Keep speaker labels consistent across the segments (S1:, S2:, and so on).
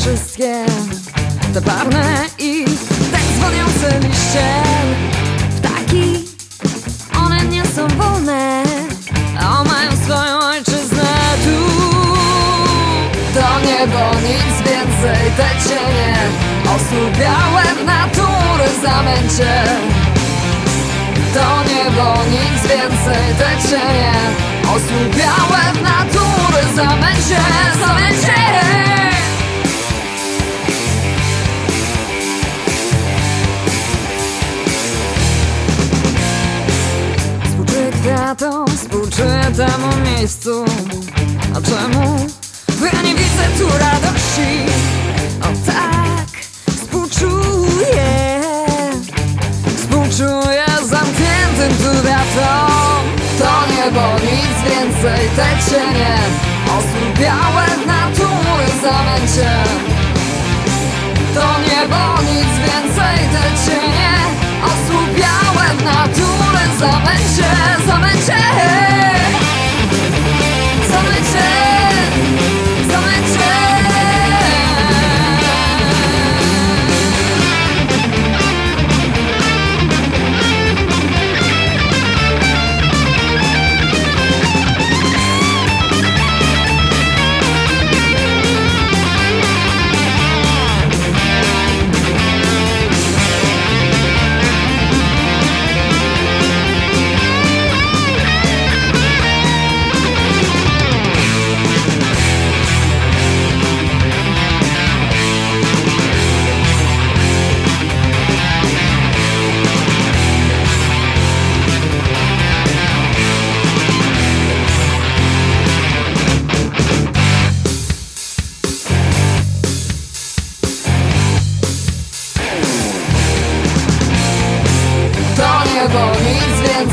S1: wszystkie Te barwne i tak dzwoniące liście. Ptaki, one nie są wolne A mają swoją ojczyznę tu. To niebo, nic więcej, te cienie Osłupiałe w natury zamęcie. To niebo, nic więcej, te cienie Osłupiałe w natury zamęcie Kwiatom, współczuję temu miejscu. A czemu? Bo ja nie widzę tu radości. O tak, współczuję. Współczuję zamkniętym tu wiatrom To niebo, nic więcej, te cienie Osłupiałe w natury zamęcie. To niebo,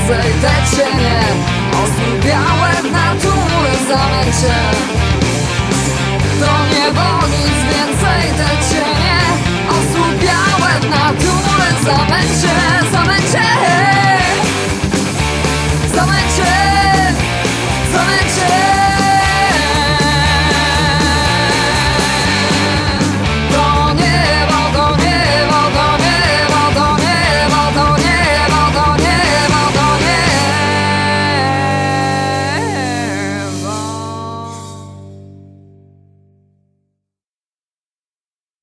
S1: serdecznie Osłabiałem naturę zamiast